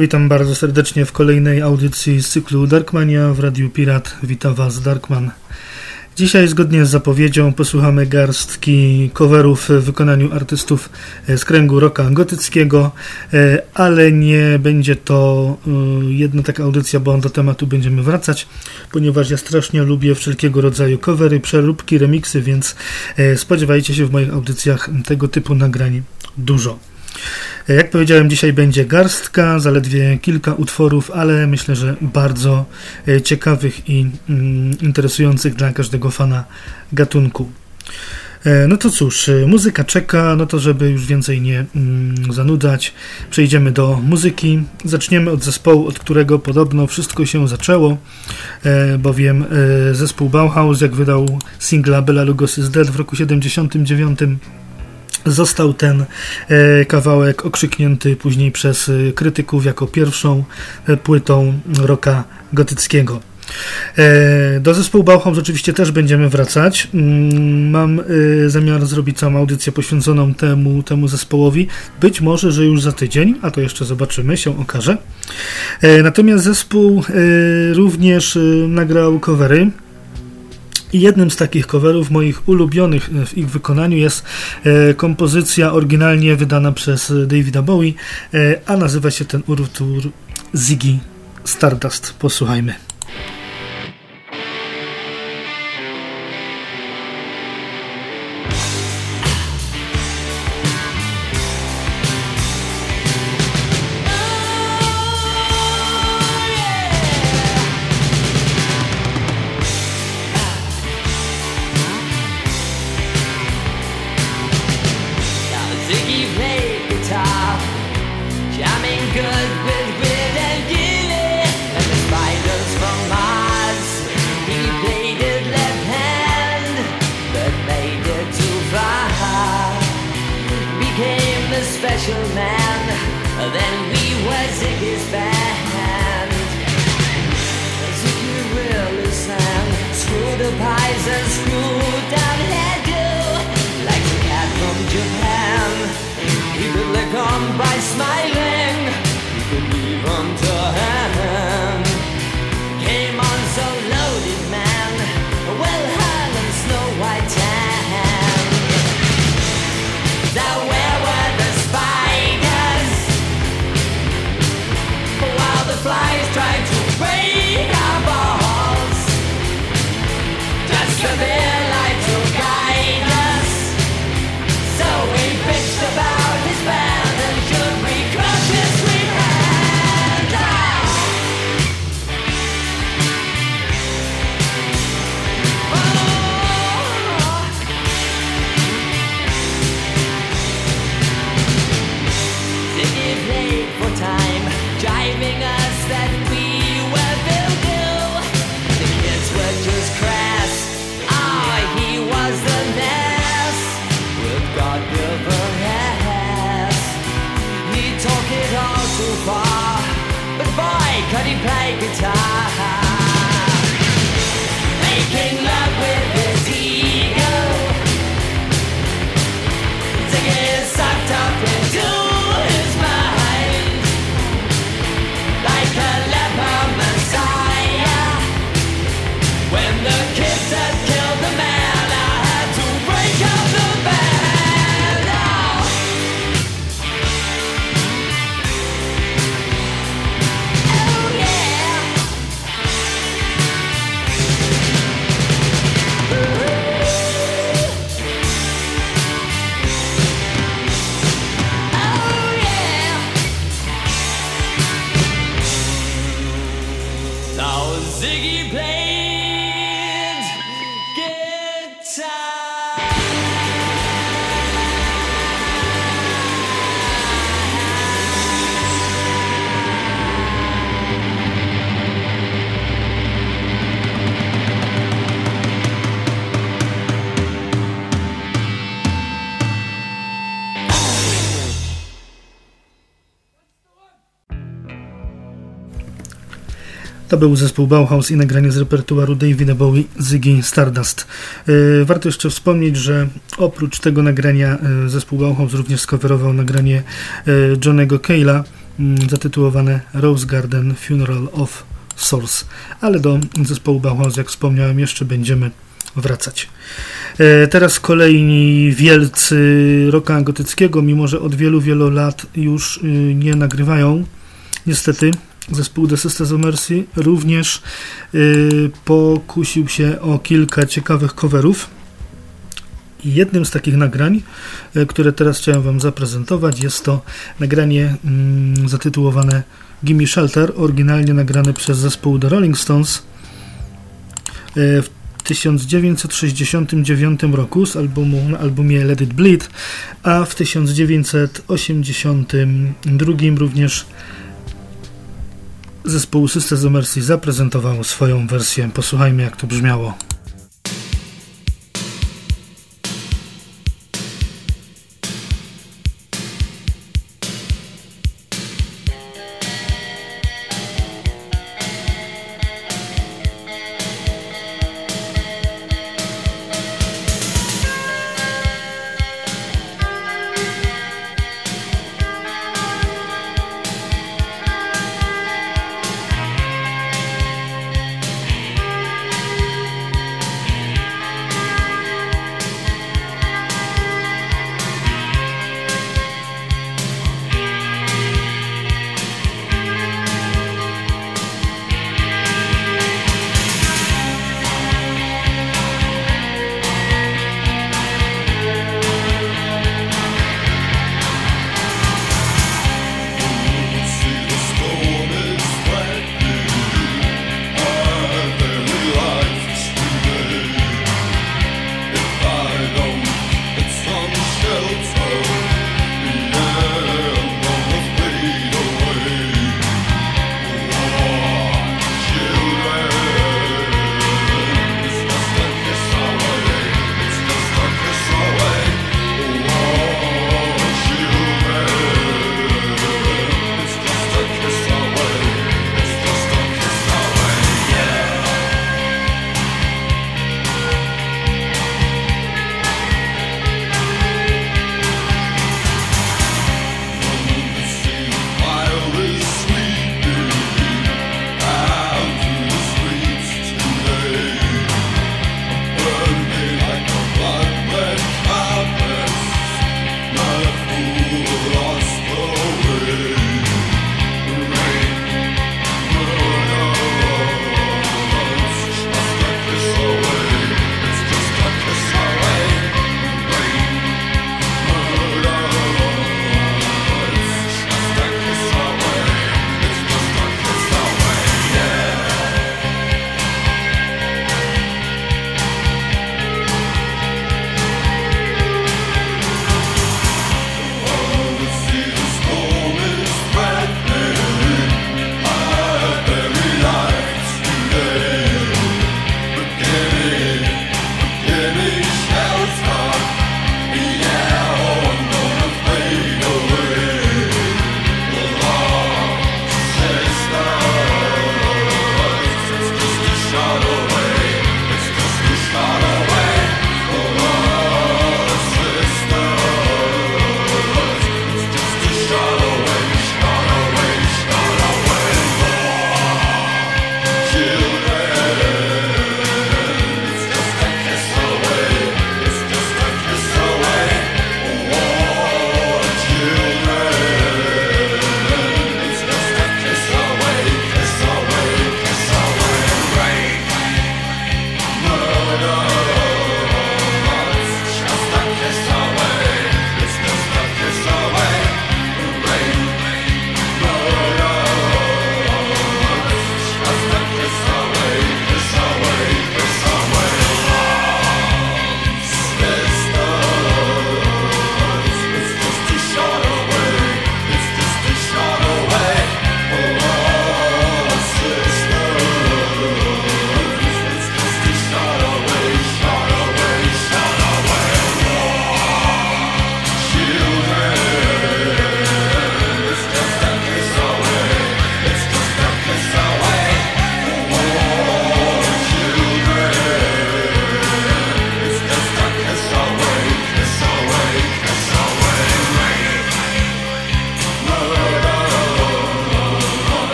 Witam bardzo serdecznie w kolejnej audycji z cyklu Darkmania w Radiu Pirat. Witam Was, Darkman. Dzisiaj, zgodnie z zapowiedzią, posłuchamy garstki coverów w wykonaniu artystów z kręgu rocka gotyckiego, e, ale nie będzie to e, jedna taka audycja, bo do tematu będziemy wracać, ponieważ ja strasznie lubię wszelkiego rodzaju covery, przeróbki, remiksy, więc e, spodziewajcie się w moich audycjach tego typu nagrań dużo. Jak powiedziałem, dzisiaj będzie garstka, zaledwie kilka utworów, ale myślę, że bardzo e, ciekawych i mm, interesujących dla każdego fana gatunku. E, no to cóż, e, muzyka czeka, no to żeby już więcej nie mm, zanudzać, przejdziemy do muzyki. Zaczniemy od zespołu, od którego podobno wszystko się zaczęło, bowiem zespół Bauhaus, jak wydał singla Bela Lugos is Dead w roku 79, Został ten e, kawałek okrzyknięty później przez e, krytyków jako pierwszą e, płytą roka gotyckiego. Do zespołu Bauhaus oczywiście też będziemy wracać. Mm, mam zamiar zrobić całą audycję poświęconą temu, temu zespołowi. Być może, że już za tydzień, a to jeszcze zobaczymy, się okaże. Natomiast zespół również nagrał covery i jednym z takich coverów moich ulubionych w ich wykonaniu jest e, kompozycja oryginalnie wydana przez Davida Bowie, e, a nazywa się ten utwór Ziggy Stardust. Posłuchajmy. gentleman. Then we band. Ziggy really sang, screwed up eyes and screwed hairdo, like a cat from Japan. He by smile. Był zespół Bauhaus i nagranie z repertuaru Davida Bowie Ziggy Stardust. E, warto jeszcze wspomnieć, że oprócz tego nagrania e, zespół Bauhaus również skowerował nagranie e, Johnego Cale'a mm, zatytułowane Rose Garden Funeral of Souls. Ale do zespołu Bauhaus, jak wspomniałem, jeszcze będziemy wracać. Teraz kolejni wielcy rocka gotyckiego, mimo że od wielu, wielu lat już y, nie nagrywają. Niestety zespół The Sisters of Mercy również y, pokusił się o kilka ciekawych coverów. Jednym z takich nagrań, y, które teraz chciałem Wam zaprezentować, jest to nagranie mm, zatytułowane Gimme Shelter, oryginalnie nagrane przez zespół The Rolling Stones w 1969 roku z albumu, na albumie Let It Bleed, a w 1982 również zespół of Mercy zaprezentował swoją wersję. Posłuchajmy jak to brzmiało.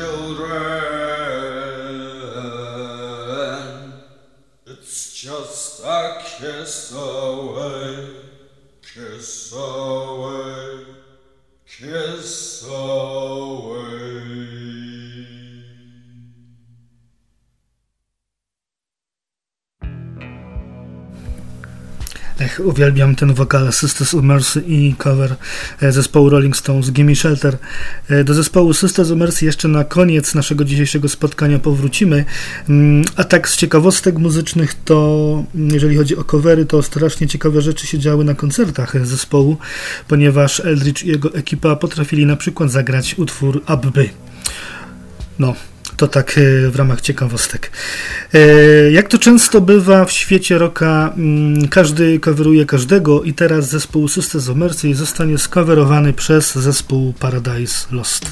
children. Uwielbiam ten wokal Sisters of Mercy i cover e, zespołu Rolling Stones Gimme Shelter. E, do zespołu Sisters of Mercy jeszcze na koniec naszego dzisiejszego spotkania powrócimy. Mm, a tak z ciekawostek muzycznych to, mm, jeżeli chodzi o covery, to strasznie ciekawe rzeczy się działy na koncertach zespołu, ponieważ Eldridge i jego ekipa potrafili na przykład zagrać utwór Abby. No, to tak e, w ramach ciekawostek. E, jak to często bywa w świecie rocka, mm, każdy coveruje każdego i teraz zespół Sisters of Mercy zostanie skowerowany przez zespół Paradise Lost.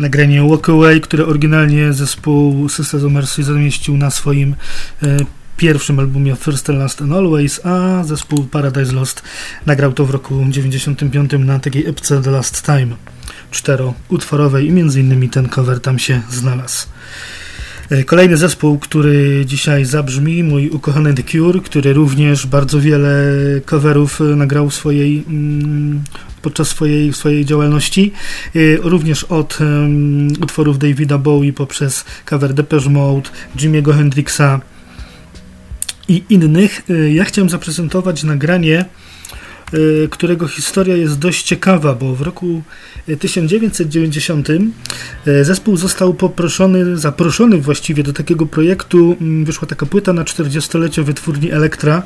Nagranie Walk Away, które oryginalnie zespół Sisters of Mercy zamieścił na swoim e, pierwszym albumie First and Last and Always, a zespół Paradise Lost nagrał to w roku 95 na takiej epce The Last Time czteroutworowej i między innymi ten cover tam się znalazł. E, kolejny zespół, który dzisiaj zabrzmi, mój ukochany The Cure, który również bardzo wiele coverów nagrał w swojej mm, podczas swojej, swojej działalności, y, również od utworów Davida Bowie poprzez cover Depeche Mode, Jimmy'ego Hendrixa i innych. Ja chciałem zaprezentować nagranie którego historia jest dość ciekawa, bo w roku 1990 zespół został poproszony, zaproszony właściwie do takiego projektu. Mm, wyszła taka płyta na 40-lecie wytwórni Elektra.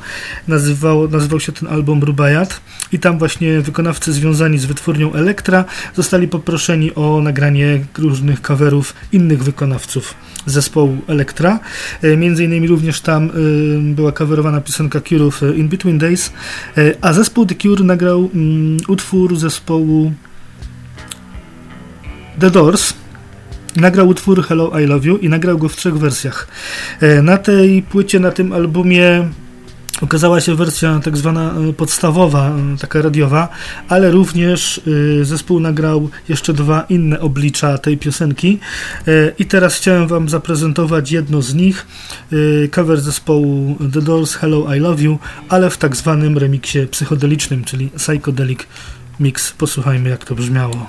Nazywał, nazywał się ten album Rubaiyat i tam właśnie wykonawcy związani z wytwórnią Elektra zostali poproszeni o nagranie różnych coverów innych wykonawców zespołu Elektra. Między innymi również tam była coverowana piosenka Cure'ów In Between Days, a zespół The Cure nagrał mm, utwór zespołu The Doors, nagrał utwór Hello I Love You i nagrał go w trzech wersjach. Na tej płycie, na tym albumie Ukazała się wersja tak zwana e, podstawowa, e, taka radiowa, ale również e, zespół nagrał jeszcze dwa inne oblicza tej piosenki. I teraz chciałem Wam zaprezentować jedno z nich, cover zespołu The Doors Hello I Love You, ale w tak zwanym remiksie psychodelicznym, czyli psychedelic mix. Posłuchajmy jak to brzmiało.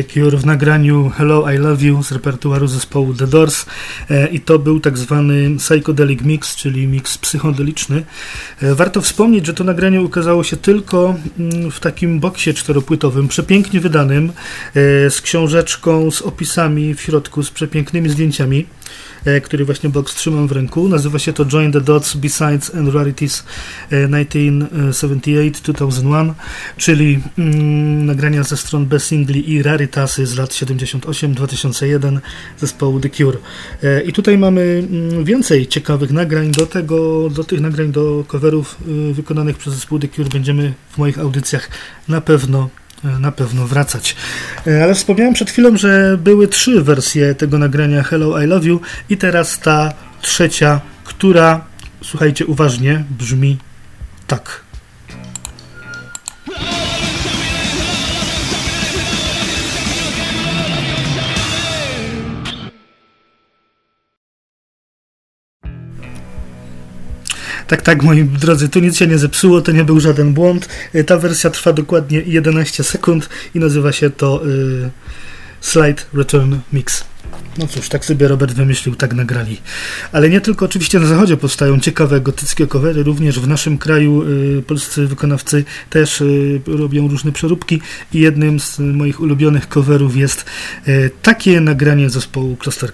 The Cure w nagraniu Hello I Love You z repertuaru zespołu The Doors e, i to był tak zwany psychedelic mix, czyli mix psychodeliczny. E, warto wspomnieć, że to nagranie ukazało się tylko mm, w takim boksie czteropłytowym, przepięknie wydanym, e, z książeczką, z opisami w środku, z przepięknymi zdjęciami. E, który właśnie box trzymam w ręku. Nazywa się to Join the Dots Besides and Rarities 1978-2001, e, czyli mm, nagrania ze stron B singli i Raritasy z lat 78-2001 zespołu The Cure. E, I tutaj mamy mm, więcej ciekawych nagrań. Do tego, do tych nagrań, do coverów wykonanych przez zespół The Cure będziemy w moich audycjach na pewno na pewno wracać. E, ale wspomniałem przed chwilą, że były trzy wersje tego nagrania Hello I Love You i teraz ta trzecia, która, słuchajcie uważnie, brzmi tak. Tak, tak, moi drodzy, tu nic się nie zepsuło, to nie był żaden błąd. Y, ta wersja trwa dokładnie 11 sekund i nazywa się to y, Slide Return Mix. No cóż, tak sobie Robert wymyślił, tak nagrali. Ale nie tylko oczywiście na zachodzie powstają ciekawe gotyckie covery, również w naszym kraju y, polscy wykonawcy też y, robią różne przeróbki i jednym z moich ulubionych coverów jest y, takie nagranie zespołu Kloster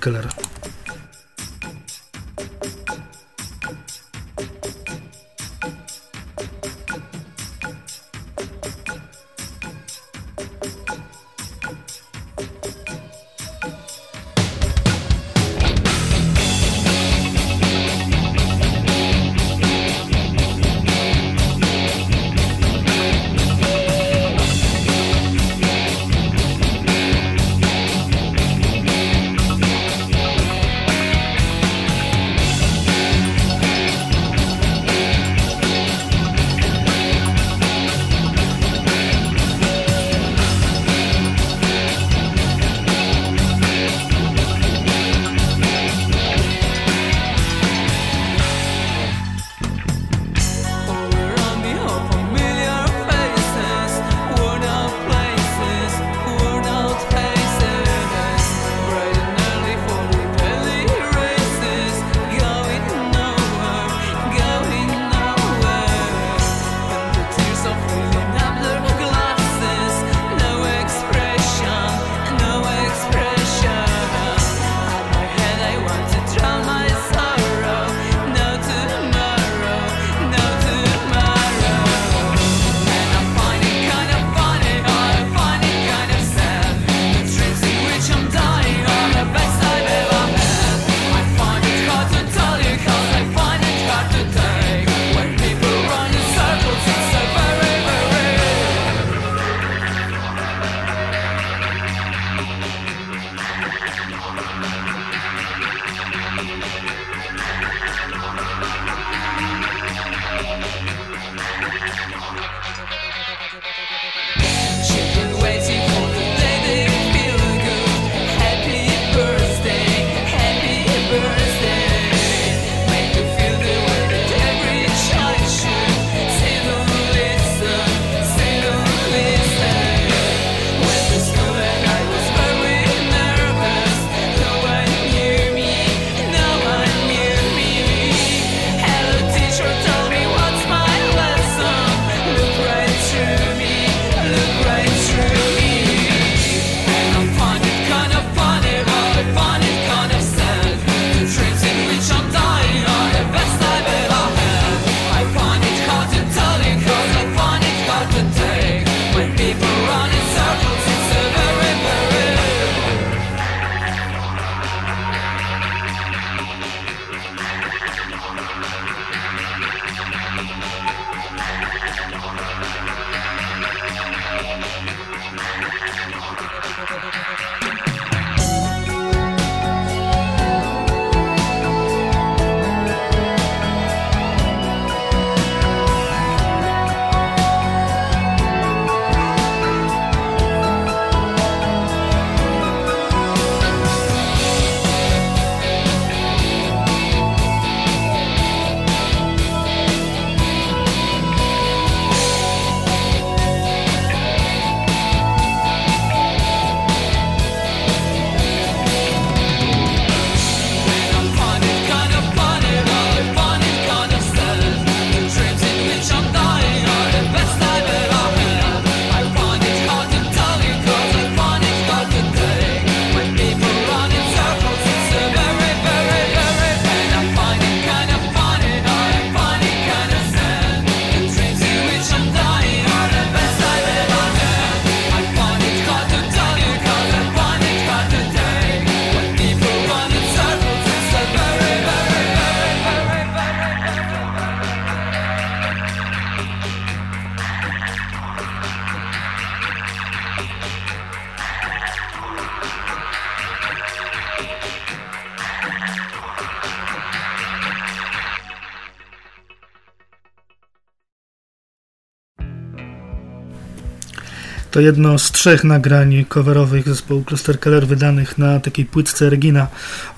To jedno z trzech nagrań coverowych zespołu Cluster Keller wydanych na takiej płytce Regina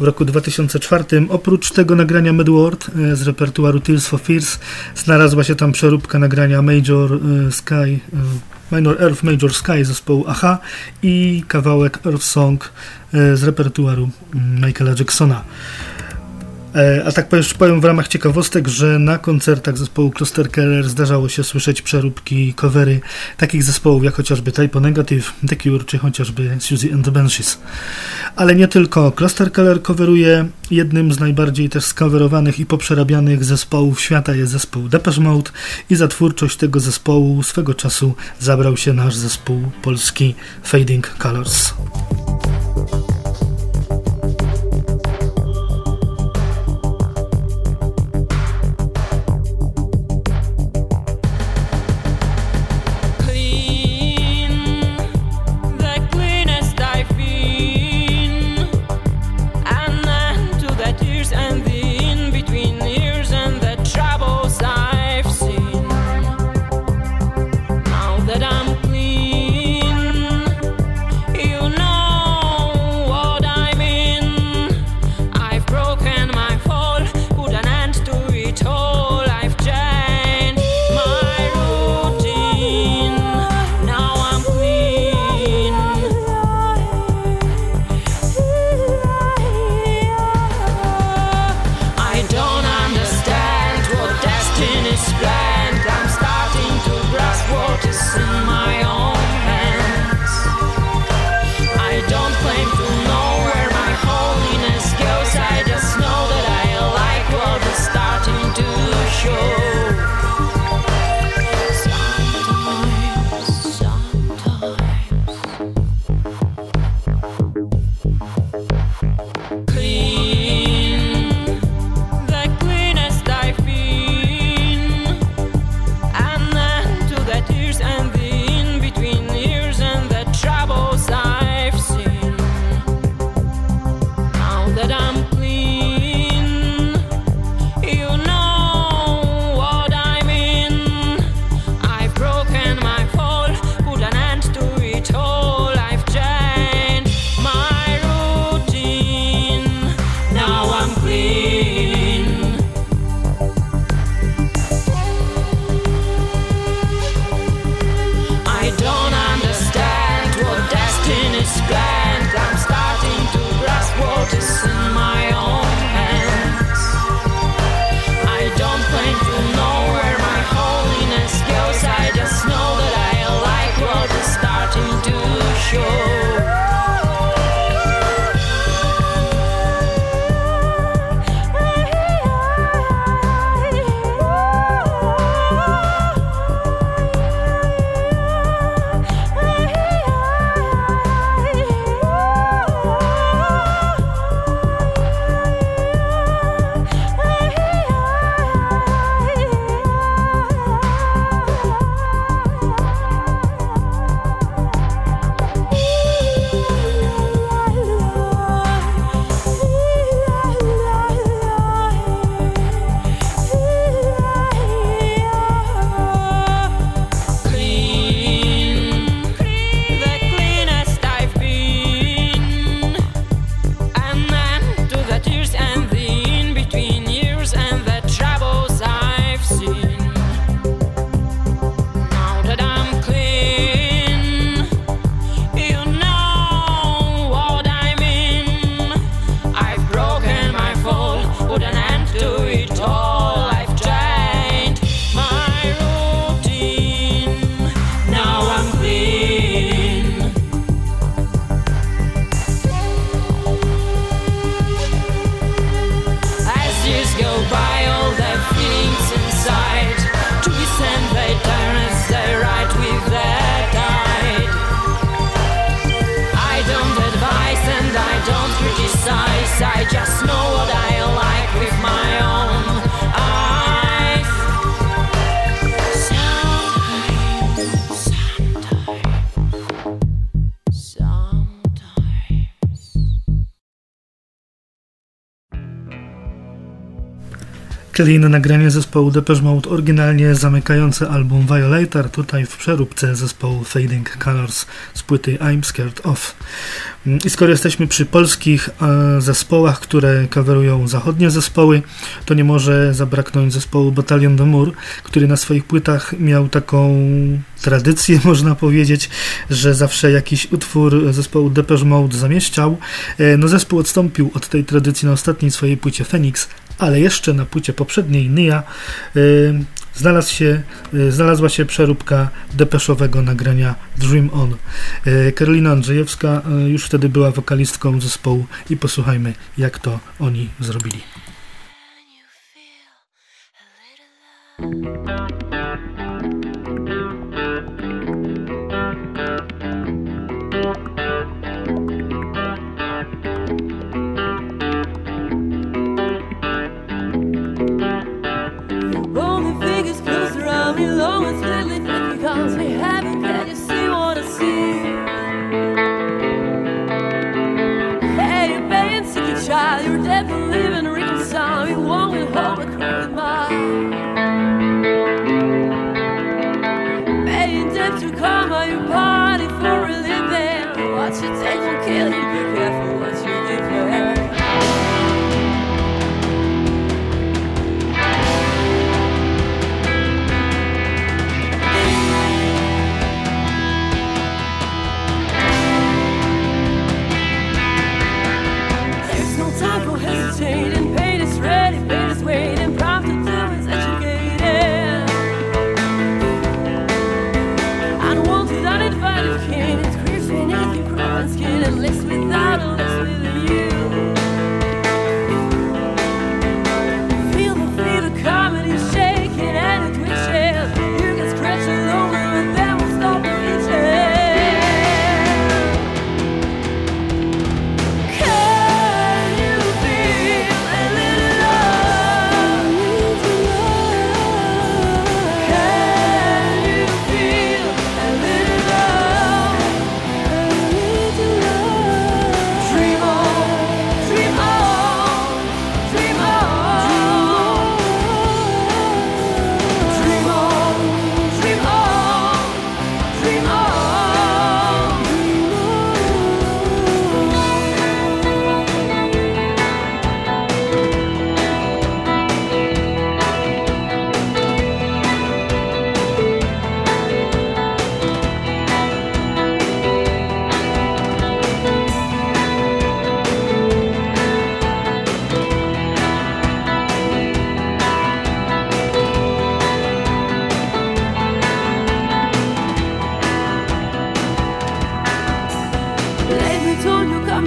w roku 2004. Oprócz tego nagrania Medward e, z repertuaru Tears for Fears znalazła się tam przeróbka nagrania Major e, Sky, e, Minor Earth Major Sky zespołu AHA i kawałek Earth Song z repertuaru mm, Michaela Jacksona. E, A tak jeszcze powiem w ramach ciekawostek, że na koncertach zespołu Cluster Keller zdarzało się słyszeć przeróbki, covery takich zespołów jak chociażby Typo Negative, The Cure czy chociażby Suzy and the Banshees. Ale nie tylko. Cluster Keller coveruje jednym z najbardziej też skowerowanych i poprzerabianych zespołów świata jest zespół Depeche Mode i za twórczość tego zespołu swego czasu zabrał się nasz zespół polski Fading Colors. Kolejne nagranie zespołu Depeche Mode, oryginalnie zamykające album Violator, tutaj w przeróbce zespołu Fading Colors z płyty I'm Scared Of. Mm, I skoro jesteśmy przy polskich e, zespołach, które coverują zachodnie zespoły, to nie może zabraknąć zespołu Battalion de Mur, który na swoich płytach miał taką tradycję, można powiedzieć, że zawsze jakiś utwór zespołu Depeche Mode zamieściał. E, no zespół odstąpił od tej tradycji na ostatniej swojej płycie Phoenix, ale jeszcze na płycie poprzedniej Nia y, znalazł się, y, znalazła się przeróbka depeszowego nagrania Dream On. Y, Karolina Andrzejewska już wtedy była wokalistką zespołu i posłuchajmy jak to oni zrobili.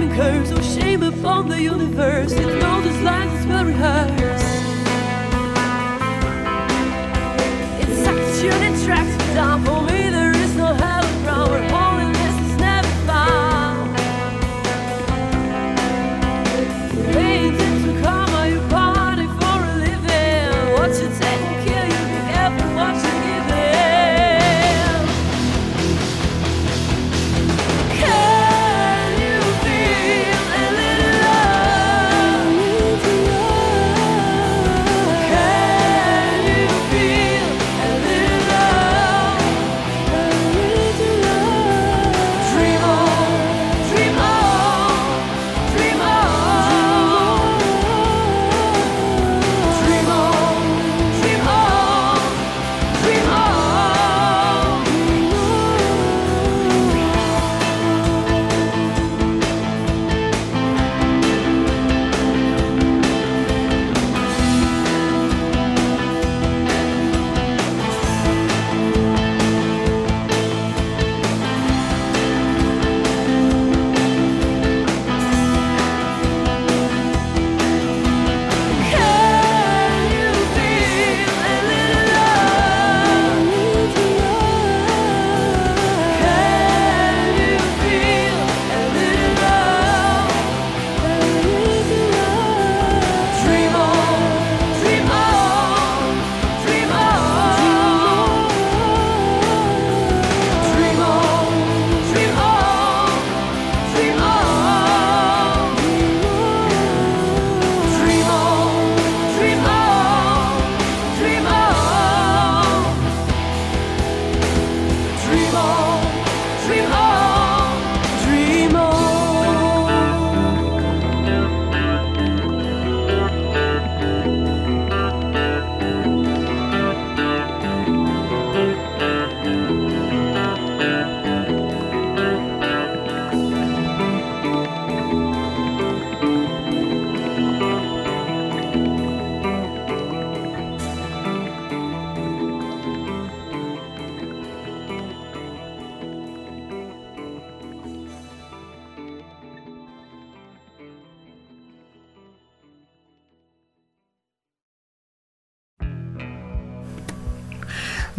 becoming curse, oh shame upon the universe. It knows its lines. It's well rehearsed. It's such an attraction down for me.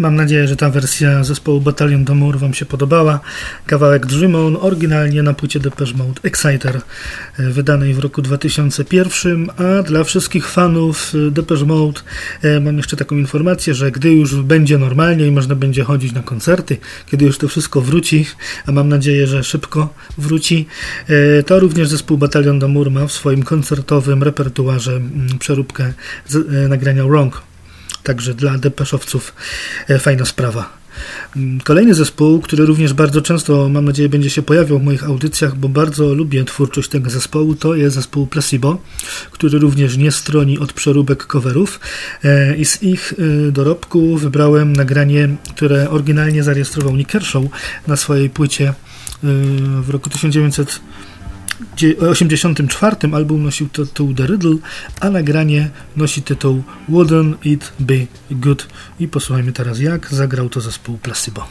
Mam nadzieję, że ta wersja zespołu Battalion Damour Wam się podobała. Kawałek Dream On oryginalnie na płycie Depeche Mode Exciter e, wydanej w roku 2001, a dla wszystkich fanów e, Depeche Mode e, mam jeszcze taką informację, że gdy już będzie normalnie i można będzie chodzić na koncerty, kiedy już to wszystko wróci, a mam nadzieję, że szybko wróci, to również zespół Battalion Damour ma w swoim koncertowym repertuarze mm, przeróbkę nagrania Wrong Także dla depeszowców e, fajna sprawa. Mm, kolejny zespół, który również bardzo często, mam nadzieję, będzie się pojawiał w moich audycjach, bo bardzo lubię twórczość tego zespołu, to jest zespół Placebo, który również nie stroni od przeróbek coverów e, i z ich e, dorobku wybrałem nagranie, które oryginalnie zarejestrował Nick Kershaw na swojej płycie w roku 1900 84 album nosił tytuł The Riddle, a nagranie nosi tytuł Wouldn't It Be Good. I posłuchajmy teraz jak zagrał to zespół Placebo.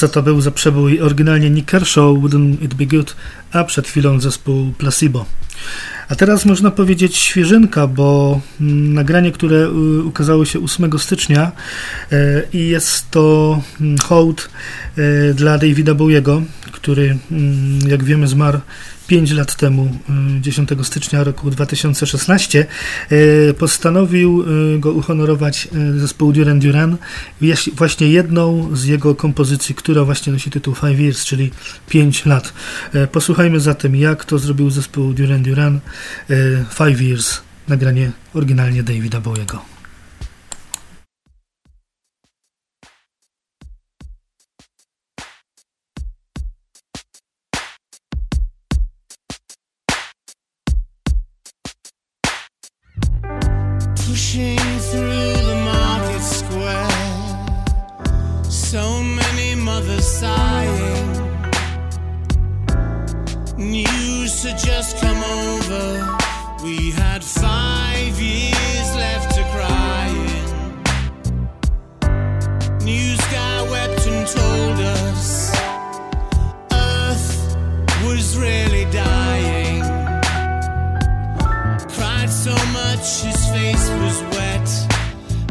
Co to był za przebój? Oryginalnie Nick Kershaw, Wouldn't It Be Good, a przed chwilą zespół Placebo. A teraz można powiedzieć świeżynka, bo mm, nagranie, które y, ukazało się 8 stycznia y, i jest to mm, hołd y, dla Davida Bowiego, który, mm, jak wiemy, zmarł 5 lat temu, y, 10 stycznia roku 2016, y, postanowił y, go uhonorować zespół Duran Duran właśnie jedną z jego kompozycji, która właśnie nosi tytuł Five Years, czyli 5 lat. Posłuchajmy zatem, jak to zrobił zespół Duran Duran Five Years, nagranie oryginalnie Davida Bowiego.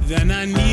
then I need.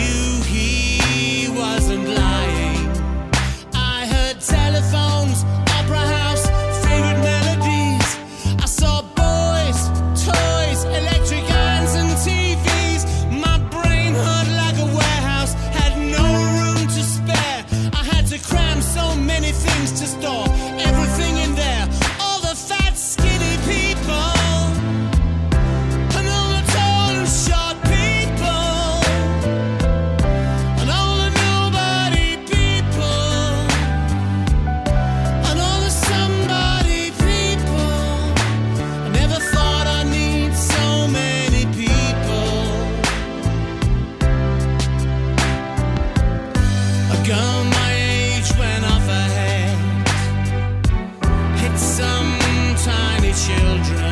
children.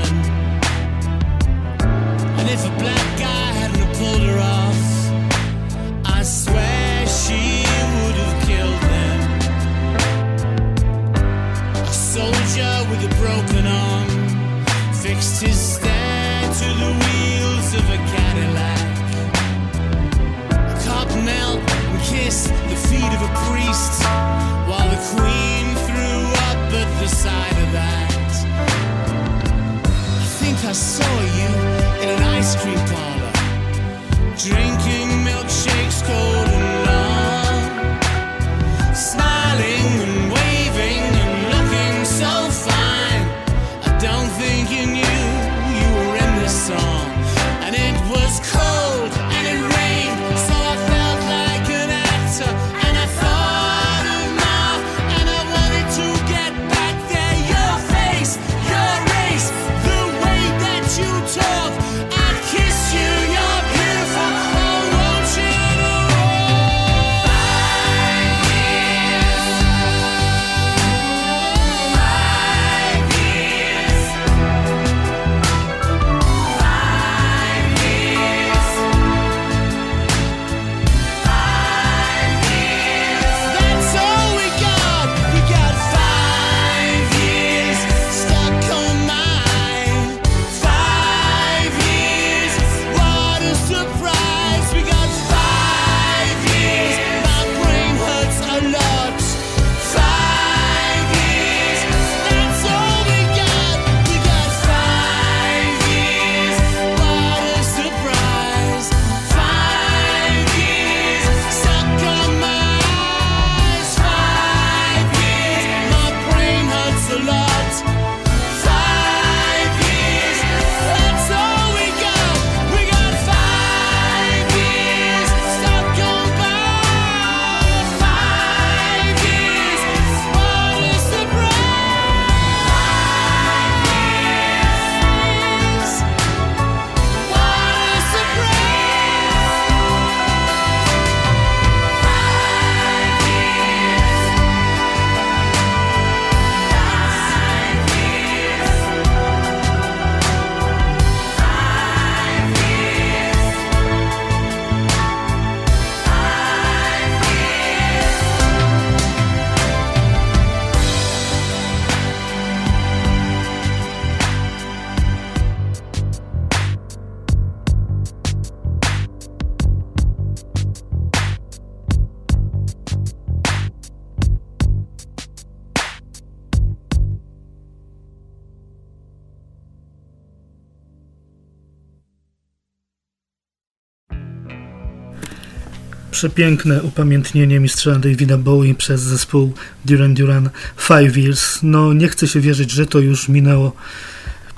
Przepiękne upamiętnienie mistrza Davida Bowie przez zespół Duran Duran Five Years. No nie chcę się wierzyć, że to już minęło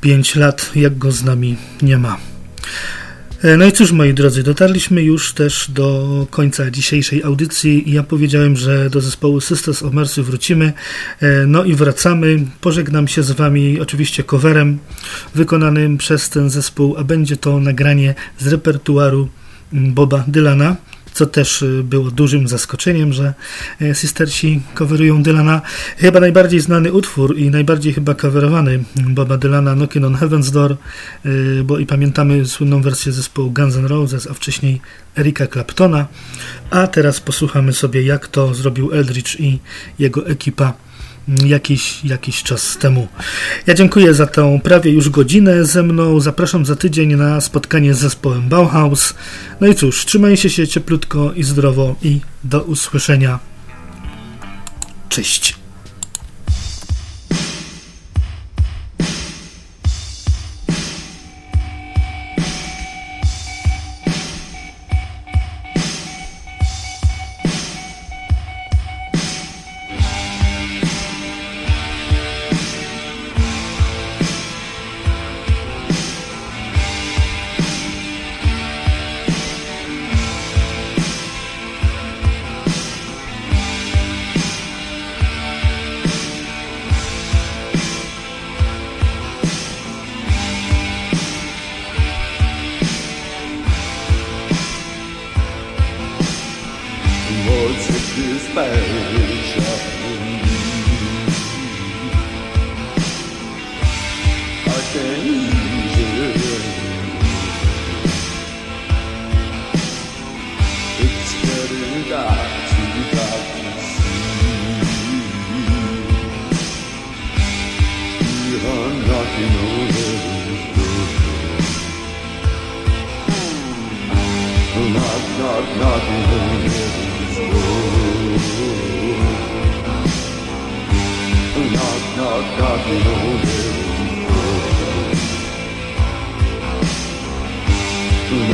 5 lat, jak go z nami nie ma. E, no i cóż, moi drodzy, dotarliśmy już też do końca dzisiejszej audycji. Ja powiedziałem, że do zespołu Sisters of Mercy wrócimy. E, no i wracamy. Pożegnam się z Wami oczywiście coverem wykonanym przez ten zespół, a będzie to nagranie z repertuaru Boba Dylana co też y, było dużym zaskoczeniem, że e, Sistersi coverują Dylana. Chyba najbardziej znany utwór i najbardziej chyba coverowany Boba Dylana Knocking on Heaven's Door, y, bo i pamiętamy słynną wersję zespołu Guns N' Roses, a wcześniej Erika Claptona. A teraz posłuchamy sobie, jak to zrobił Eldridge i jego ekipa jakiś, jakiś czas temu. Ja dziękuję za tę prawie już godzinę ze mną. Zapraszam za tydzień na spotkanie z zespołem Bauhaus. No i cóż, trzymajcie się cieplutko i zdrowo i do usłyszenia. Cześć.